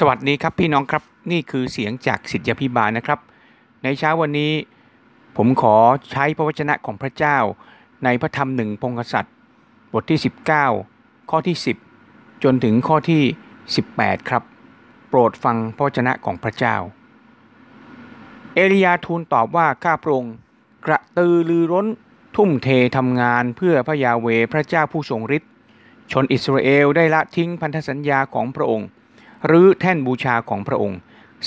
สวัสดีครับพี่น้องครับนี่คือเสียงจากสิทธิพิบาลนะครับ ในเช้าวันนี้ผมขอใช้พระวจนะของพระเจ้า ในพระธรรมหนึ่งพงศษัตริย์บทที่ 19 ข้อที่ 10 จนถึงข้อที่ 18 ครับ โปรดฟังพระวจนะของพระเจ้า เอลียาทูลตอบว่าข้าพระองค์กระตือรือร้นทุ่มเททำงานเพื่อพระยาเวพระเจ้าผู้ทรงฤทธิ์ชนอิสราเอลได้ละทิ้งพันธสัญญาของพระองค์ รือแท่นบูชาของพระองค์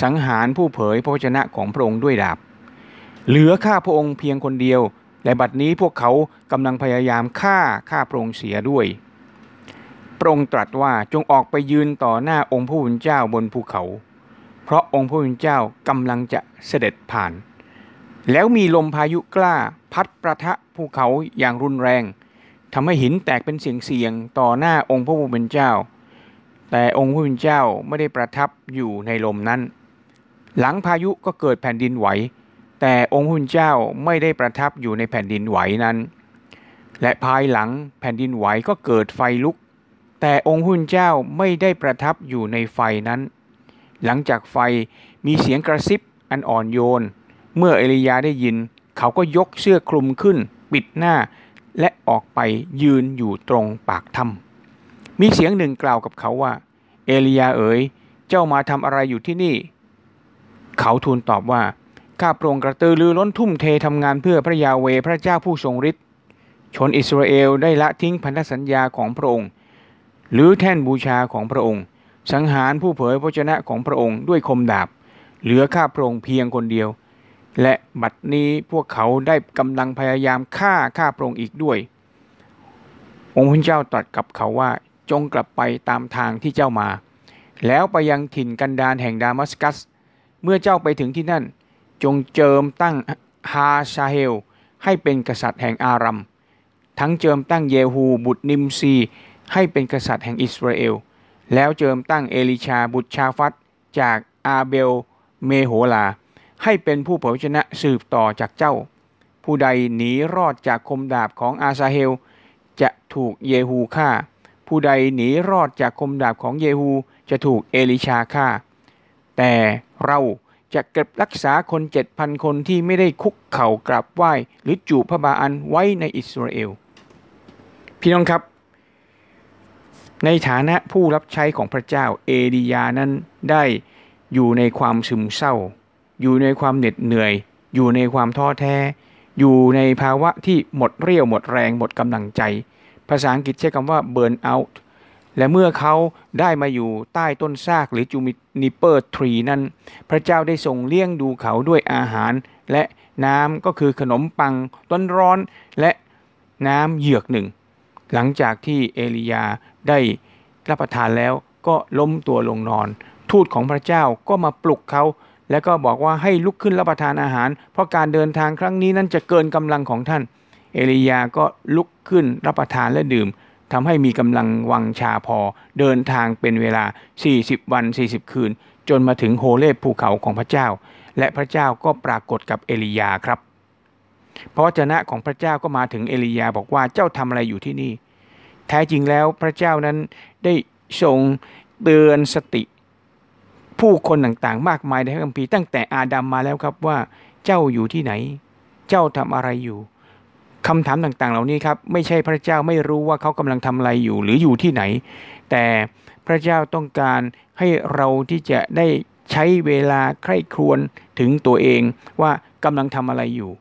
สังหารผู้เผยพระวจนะของพระองค์ด้วยดาบ เหลือข้าพระองค์เพียงคนเดียวและบัดนี้พวกเขากำลังพยายามฆ่าข้าพระองค์เสียด้วย พระองค์ตรัสว่าจงออกไปยืนต่อหน้าองค์พระผู้เป็นเจ้าบนภูเขา เพราะองค์พระผู้เป็นเจ้ากำลังจะเสด็จผ่าน แล้วมีลมพายุกล้าพัดประทะภูเขาอย่างรุนแรงทำให้หินแตกเป็นเสียงๆต่อหน้าองค์พระผู้เป็นเจ้า แต่องค์พระผู้เป็นเจ้าไม่ได้ประทับอยู่ในลมนั้น หลังพายุก็เกิดแผ่นดินไหว แต่องค์พระผู้เป็นเจ้าไม่ได้ประทับอยู่ในแผ่นดินไหวนั้น และภายหลังแผ่นดินไหวก็เกิดไฟลุก แต่องค์พระผู้เป็นเจ้าไม่ได้ประทับอยู่ในไฟนั้น หลังจากไฟมีเสียงกระซิบอันอ่อนโยน เมื่อเอลียาได้ยิน เขาก็ยกเสื้อคลุมขึ้น ปิดหน้า และออกไปยืนอยู่ตรงปากถ้ำ มีเสียงหนึ่งกล่าวกับเขาว่า เอลียาเอ๋ย เจ้ามาทำอะไรอยู่ที่นี่ เขาทูลตอบว่า ข้าโปรงกระตือรือร้นทุ่มเททำงานเพื่อพระยาเวพระเจ้าผู้ทรงฤทธิ์ ชนอิสราเอลได้ละทิ้งพันธสัญญาของพระองค์ หรือแท่นบูชาของพระองค์ สังหารผู้เผยพระชนะของพระองค์ด้วยคมดาบ เหลือข้าพระองค์เพียงคนเดียว และบัดนี้พวกเขาได้กำลังพยายามฆ่าข้าพระองค์อีกด้วย องค์พระเจ้าตรัสกับเขาว่า จงกลับไปตามทางที่เจ้ามา แล้วไปยังถิ่นกันดารแห่งดามัสกัส เมื่อเจ้าไปถึงที่นั่น จงเจิมตั้งฮาชาเฮล ให้เป็นกษัตริย์แห่งอารัม ทั้งเจิมตั้งเยฮูบุตรนิมซี ให้เป็นกษัตริย์แห่งอิสราเอล แล้วเจิมตั้งเอลิชาบุตรชาฟัตจากอาเบลเมโหลา ให้เป็นผู้เผยพระวจนะสืบต่อจากเจ้า ผู้ใดหนีรอดจากคมดาบของฮาซาเอล จะถูกเยฮูฆ่า ผู้ใดหนีรอดจากคมดาบของเยฮูจะถูกเอลิชาฆ่า แต่เราจะเก็บรักษาคนเจ็ดพันคนที่ไม่ได้คุกเข่ากราบไหว้ หรือจูบพระบาอันไว้ในอิสราเอล พี่น้องครับ ในฐานะผู้รับใช้ของพระเจ้าเอดียานั้นได้อยู่ในความซึมเศร้า อยู่ในความเหน็ดเหนื่อย อยู่ในความท้อแท้ อยู่ในภาวะที่หมดเรี่ยวหมดแรงหมดกำลังใจ ภาษาอังกฤษใช้คำว่า burn out และเมื่อเขาได้มาอยู่ใต้ต้นซากหรือจูมินิเปอร์ทรีนั้น พระเจ้าได้ทรงเลี้ยงดูเขาด้วยอาหาร และน้ำก็คือขนมปังต้นร้อนและน้ำเหยือกหนึ่ง หลังจากที่เอลียาได้รับประทานแล้วก็ล้มตัวลงนอน ทูตของพระเจ้าก็มาปลุกเขาแล้วก็บอกว่าให้ลุกขึ้นรับประทานอาหาร เพราะการเดินทางครั้งนี้นั้นจะเกินกำลังของท่าน เอลียาก็ลุกขึ้นรับประทานและดื่มทำให้มีกำลังวังชาพอเดินทางเป็นเวลา 40 วัน 40 คืน จนมาถึงโฮเลบภูเขาของพระเจ้า และพระเจ้าก็ปรากฏกับเอลียาครับเพราะชนะของพระเจ้าก็มาถึงเอลียาบอกว่าเจ้าทำอะไรอยู่ที่นี่ แท้จริงแล้วพระเจ้านั้นได้ทรงเตือนสติ ผู้คนต่างๆ มากมายในพระคัมภีร์ตั้งแต่อาดัมมาแล้วครับว่า เจ้าอยู่ที่ไหน เจ้าทำอะไรอยู่ คำถามต่างๆ เหล่านี้ครับไม่ใช่พระเจ้าไม่รู้ว่าเขากำลังทำอะไรอยู่หรืออยู่ที่ไหน แต่พระเจ้าต้องการให้เราที่จะได้ใช้เวลาใคร่ครวญถึงตัวเองว่ากำลังทำอะไรอยู่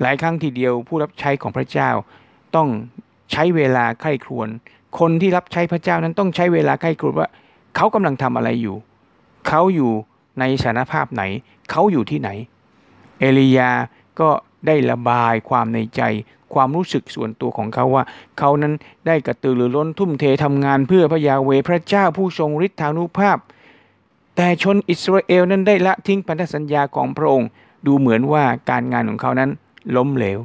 หลายครั้งทีเดียวผู้รับใช้ของพระเจ้า ต้องใช้เวลาใคร่ครวญคนที่รับใช้พระเจ้านั้นต้องใช้เวลาใคร่ครวญว่า เขากำลังทำอะไรอยู่ เขาอยู่ในสถานภาพไหน เขาอยู่ที่ไหน เอลียาก็ ได้ระบายความในใจ ความรู้สึกส่วนตัวของเขาว่า เขานั้นได้กระตือรือร้นทุ่มเททำงานเพื่อพระยาเวพระเจ้าผู้ทรงฤทธานุภาพ แต่ชนอิสราเอลนั้นได้ละทิ้งพันธสัญญาของพระองค์ ดูเหมือนว่าการงานของเขานั้นล้มเหลว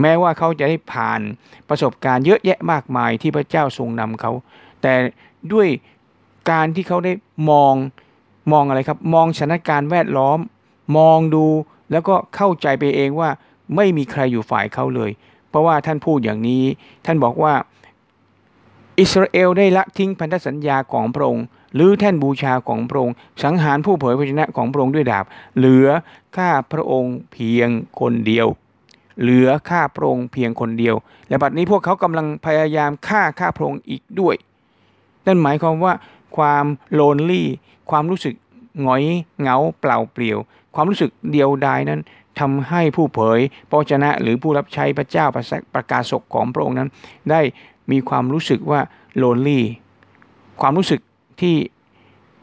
แม้ว่าเขาจะได้ผ่านประสบการณ์เยอะแยะมากมายที่พระเจ้าทรงนำเขา แต่ด้วยการที่เขาได้มองมองอะไรครับ มองสถานการณ์แวดล้อม มองดูแล้วก็เข้าใจไปเองว่า ไม่มีใครอยู่ฝ่ายเขาเลย เพราะว่าท่านพูดอย่างนี้ ท่านบอกว่า อิสราเอลได้ละทิ้งพันธสัญญาของพระองค์หรือแท่นบูชาของพระองค์ สังหารผู้เผยพระชนะของพระองค์ด้วยดาบ เหลือข้าพระองค์เพียงคนเดียว เหลือข้าพระองค์เพียงคนเดียว และบัดนี้พวกเขากำลังพยายามฆ่าข้าพระองค์อีกด้วย นั่นหมายความว่าความ lonely ความรู้สึกหงอยเหงาเปล่าเปลี่ยว ความรู้สึกเดียวดายนั้น ทำให้ผู้เผยพระวจนะหรือผู้รับใช้พระเจ้าประกาศกของพระองค์นั้น ได้มีความรู้สึกว่า lonely ความรู้สึกที่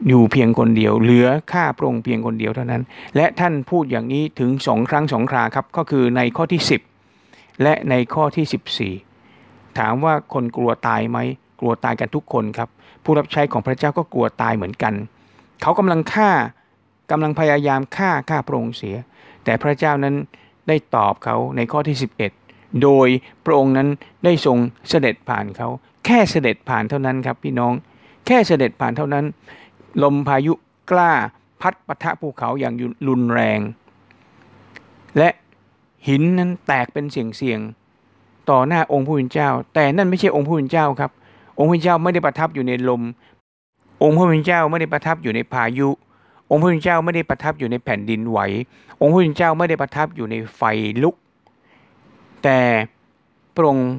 อยู่เพียงคนเดียว เหลือข้าพระองค์เพียงคนเดียวเท่านั้น และท่านพูดอย่างนี้ถึงสองครั้งสองคราครับ ก็คือในข้อที่ 10 และในข้อที่ 14 ถามว่าคนกลัวตายไหมกลัวตายกันทุกคนครับ ผู้รับใช้ของพระเจ้าก็กลัวตายเหมือนกัน เขากำลังฆ่ากำลังพยายามฆ่าฆ่าพระองค์เสีย แต่พระเจ้านั้นได้ตอบเขาในข้อที่ 11 โดยพระองค์นั้นได้ทรงเสด็จผ่านเขา แค่เสด็จผ่านเท่านั้นครับพี่น้อง แค่เสด็จผ่านเท่านั้น ลมพายุกล้าพัดปะทะภูเขาอย่างรุนแรง และหินนั้นแตกเป็นเสียงเสียงต่อหน้าองค์ผู้เป็นเจ้า แต่นั่นไม่ใช่องค์ผู้เป็นเจ้าครับ องค์ผู้เป็นเจ้าไม่ได้ประทับอยู่ในลม องค์ผู้เป็นเจ้าไม่ได้ประทับอยู่ในพายุ องค์ผู้เป็นเจ้าไม่ได้ประทับอยู่ในแผ่นดินไหว องค์ผู้เป็นเจ้าไม่ได้ประทับอยู่ในไฟลุก แต่พระองค์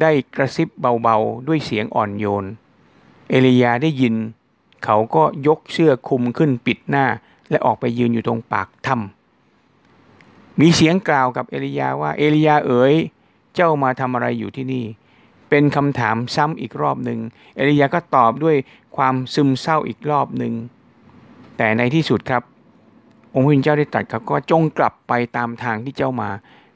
ได้กระซิบเบาๆ ด้วยเสียงอ่อนโยน เอลียาได้ยิน เขาก็ยกเสื้อคลุมขึ้นปิดหน้า และออกไปยืนอยู่ตรงปากถ้ำมีเสียงกล่าวกับเอลียาว่าเอลียาเอ๋ยเจ้ามาทำอะไรอยู่ที่นี่ เป็นคำถามซ้ำอีกรอบหนึ่งเอลียาก็ตอบด้วยความซึมเศร้าอีกรอบหนึ่งแต่ในที่สุดครับ องค์พระเจ้าได้ตรัสกับก็จงกลับไปตามทางที่เจ้ามา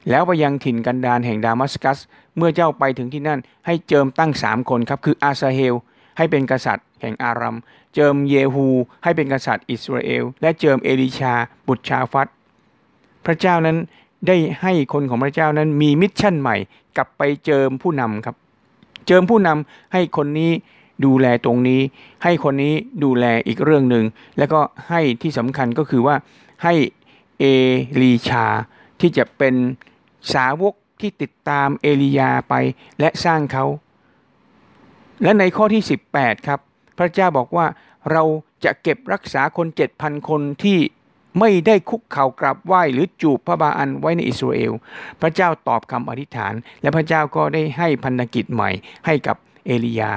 แล้วไปยังถิ่นกันดารแห่งดามัสกัส เมื่อเจ้าไปถึงที่นั่น ให้เจิมตั้งสามคนครับคืออาซาเฮล ให้เป็นกษัตริย์แห่งอารัม เจิมเยฮูให้เป็นกษัตริย์อิสราเอล และเจิมเอลิชา บุตรชาฟัตพระเจ้านั้นได้ให้คนของพระเจ้านั้นมี mission ใหม่ กลับไปเจิมผู้นำครับ เจิมผู้นำให้คนนี้ ดูแลตรงนี้ ให้คนนี้ดูแลอีกเรื่องหนึ่งแล้วก็ให้ที่สำคัญก็คือว่าให้เอลิชาที่จะเป็นสาวกที่ติดตามเอลียาไปและสร้างเขา และในข้อที่ 18 ครับ พระเจ้าบอกว่าเราจะเก็บรักษาคน 7,000 คนที่ไม่ได้คุกเข่ากราบไหว้หรือจูบพระบาอันไว้ในอิสราเอล พระเจ้าตอบคำอธิษฐาน และพระเจ้าก็ได้ให้พันธกิจใหม่ให้กับเอลียา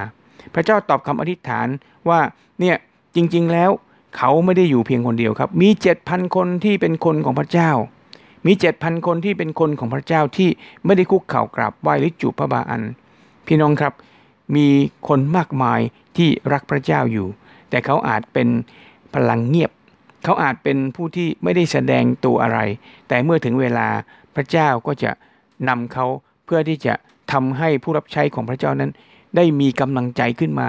พระเจ้าตอบคำอธิษฐานว่าเนี่ยจริง ๆ แล้วเขาไม่ได้อยู่เพียงคนเดียวครับ มีเจ็ดพันคนที่เป็นคนของพระเจ้า มีเจ็ดพันคนที่เป็นคนของพระเจ้าที่ไม่ได้คุกเข่ากราบไหว้หรือจูบพระบาอัน พี่น้องครับ มีคนมากมายที่รักพระเจ้าอยู่ แต่เขาอาจเป็นพลังเงียบ เขาอาจเป็นผู้ที่ไม่ได้แสดงตัวอะไร แต่เมื่อถึงเวลาพระเจ้าก็จะนำเขาเพื่อที่จะทำให้ผู้รับใช้ของพระเจ้านั้น ได้มีกำลังใจขึ้นมา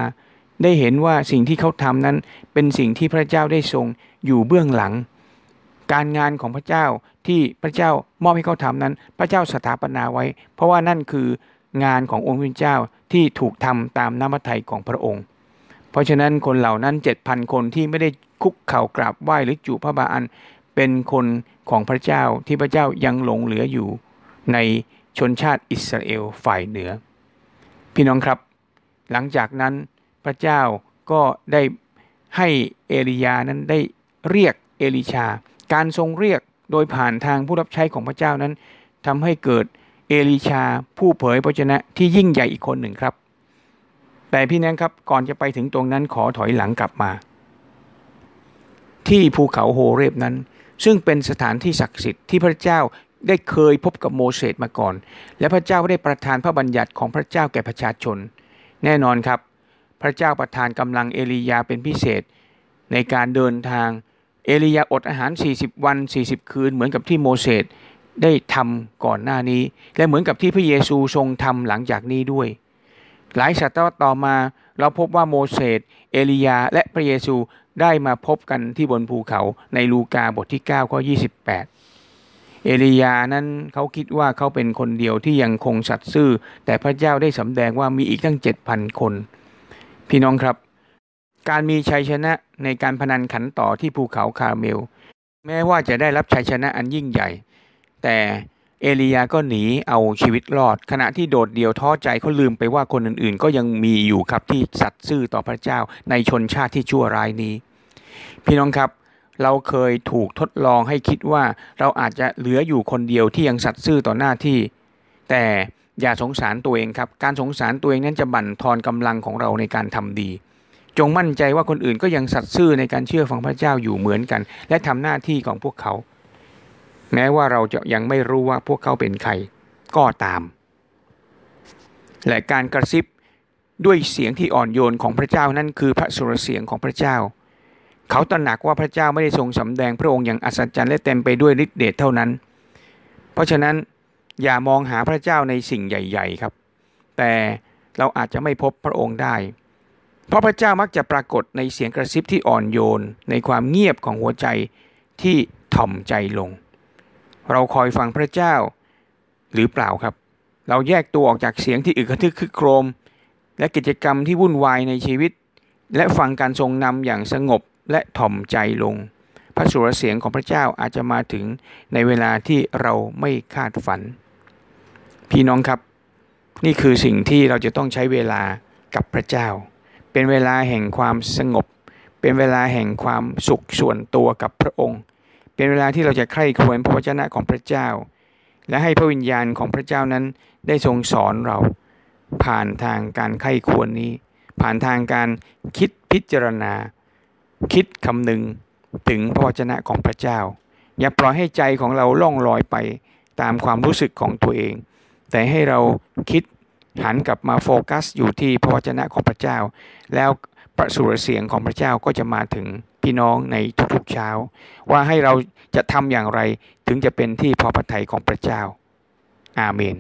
ได้เห็นว่าสิ่งที่เขาทำนั้นเป็นสิ่งที่พระเจ้าได้ทรงอยู่เบื้องหลัง การงานของพระเจ้าที่พระเจ้ามอบให้เขาทำนั้น พระเจ้าสถาปนาไว้ เพราะว่านั่นคืองานขององค์พระเจ้าที่ถูกทำตามน้ำพระทัยของพระองค์ เพราะฉะนั้นคนเหล่านั้นเจ็ดพันคนที่ไม่ได้คุกเข่ากราบไหว้หรือจูบพระบาอันเป็นคนของพระเจ้าที่พระเจ้ายังหลงเหลืออยู่ในชนชาติอิสราเอลฝ่ายเหนือ พี่น้องครับ หลังจากนั้นพระเจ้าก็ได้ให้เอลียานั้นได้เรียกเอลิชา การทรงเรียกโดยผ่านทางผู้รับใช้ของพระเจ้านั้นทำให้เกิดเอลิชาผู้เผยพระชนะที่ยิ่งใหญ่อีกคนหนึ่งครับ แต่พี่น้องครับก่อนจะไปถึงตรงนั้นขอถอยหลังกลับมา ที่ภูเขาโฮเรบนั้น ซึ่งเป็นสถานที่ศักดิ์สิทธิ์ที่พระเจ้าได้เคยพบกับโมเสสมาก่อน และพระเจ้าได้ประทานพระบัญญัติของพระเจ้าแก่ประชาชน แน่นอนครับ พระเจ้าประทานกำลังเอลียาเป็นพิเศษ ในการเดินทางเอลียาอดอาหาร 40 วัน 40 คืน เหมือนกับที่โมเสสได้ทำก่อนหน้านี้ และเหมือนกับที่พระเยซูทรงทำหลังจากนี้ด้วย หลายศตวรรษต่อมาเราพบว่าโมเสสเอลียาและพระเยซูได้มาพบกันที่บนภูเขาในลูกาบทที่9ข้อ28 เอลียานั้นเขาคิดว่าเขาเป็นคนเดียวที่ยังคงสัตย์ซื่อ แต่พระเจ้าได้สำแดงว่ามีอีกตั้งเจ็ดพันคน พี่น้องครับ การมีชัยชนะในการพนันขันต่อที่ภูเขาคาเมล แม้ว่าจะได้รับชัยชนะอันยิ่งใหญ่ แต่เอเอลียาก็หนีเอาชีวิตรอด ขณะที่โดดเดี่ยวท้อใจเขาลืมไปว่าคนอื่นๆ ก็ยังมีอยู่ครับที่สัตย์ซื่อต่อพระเจ้าในชนชาติที่ชั่วร้ายนี้ พี่น้องครับ เราเคยถูกทดลองให้คิดว่าเราอาจจะเหลืออยู่คนเดียวที่ยังสัตย์ซื่อต่อหน้าที่ แต่อย่าสงสารตัวเองครับ การสงสารตัวเองนั้นจะบั่นทอนกำลังของเราในการทำดี จงมั่นใจว่าคนอื่นก็ยังสัตย์ซื่อในการเชื่อฟังพระเจ้าอยู่เหมือนกัน และทำหน้าที่ของพวกเขา แม้ว่าเราจะยังไม่รู้ว่าพวกเขาเป็นใครก็ตาม และการกระซิบด้วยเสียงที่อ่อนโยนของพระเจ้านั่นคือพระสุรเสียงของพระเจ้า เขาตระหนักว่าพระเจ้าไม่ได้ทรงสำแดงพระองค์อย่างอัศจรรย์และเต็มไปด้วยฤทธิเดชเท่านั้น เพราะฉะนั้นอย่ามองหาพระเจ้าในสิ่งใหญ่ ๆครับ แต่เราอาจจะไม่พบพระองค์ได้ เพราะพระเจ้ามักจะปรากฏในเสียงกระซิบที่อ่อนโยน ในความเงียบของหัวใจที่ถ่อมใจลง เราคอยฟังพระเจ้าหรือเปล่าครับ เราแยกตัวออกจากเสียงที่อึกระทึกคึกโครม และกิจกรรมที่วุ่นวายในชีวิต และฟังการทรงนำอย่างสงบ และถ่อมใจลง พระสุรเสียงของพระเจ้าอาจจะมาถึงในเวลาที่เราไม่คาดฝัน พี่น้องครับ นี่คือสิ่งที่เราจะต้องใช้เวลากับพระเจ้า เป็นเวลาแห่งความสงบ เป็นเวลาแห่งความสุขส่วนตัวกับพระองค์ เป็นเวลาที่เราจะใคร่ครวญพระวจนะของพระเจ้า และให้พระวิญญาณของพระเจ้านั้นได้ทรงสอนเรา ผ่านทางการไข้ควรนี้ ผ่านทางการคิดพิจารณา คิดคำนึงถึงพระวจนะของพระเจ้า อย่าปล่อยให้ใจของเราล่องลอยไปตามความรู้สึกของตัวเอง แต่ให้เราคิดหันกลับมาโฟกัสอยู่ที่พระวจนะของพระเจ้า แล้วประสุรเสียงของพระเจ้าก็จะมาถึงพี่น้องในทุกๆเช้า ว่าให้เราจะทำอย่างไรถึงจะเป็นที่พอพระทัยของพระเจ้า อาเมน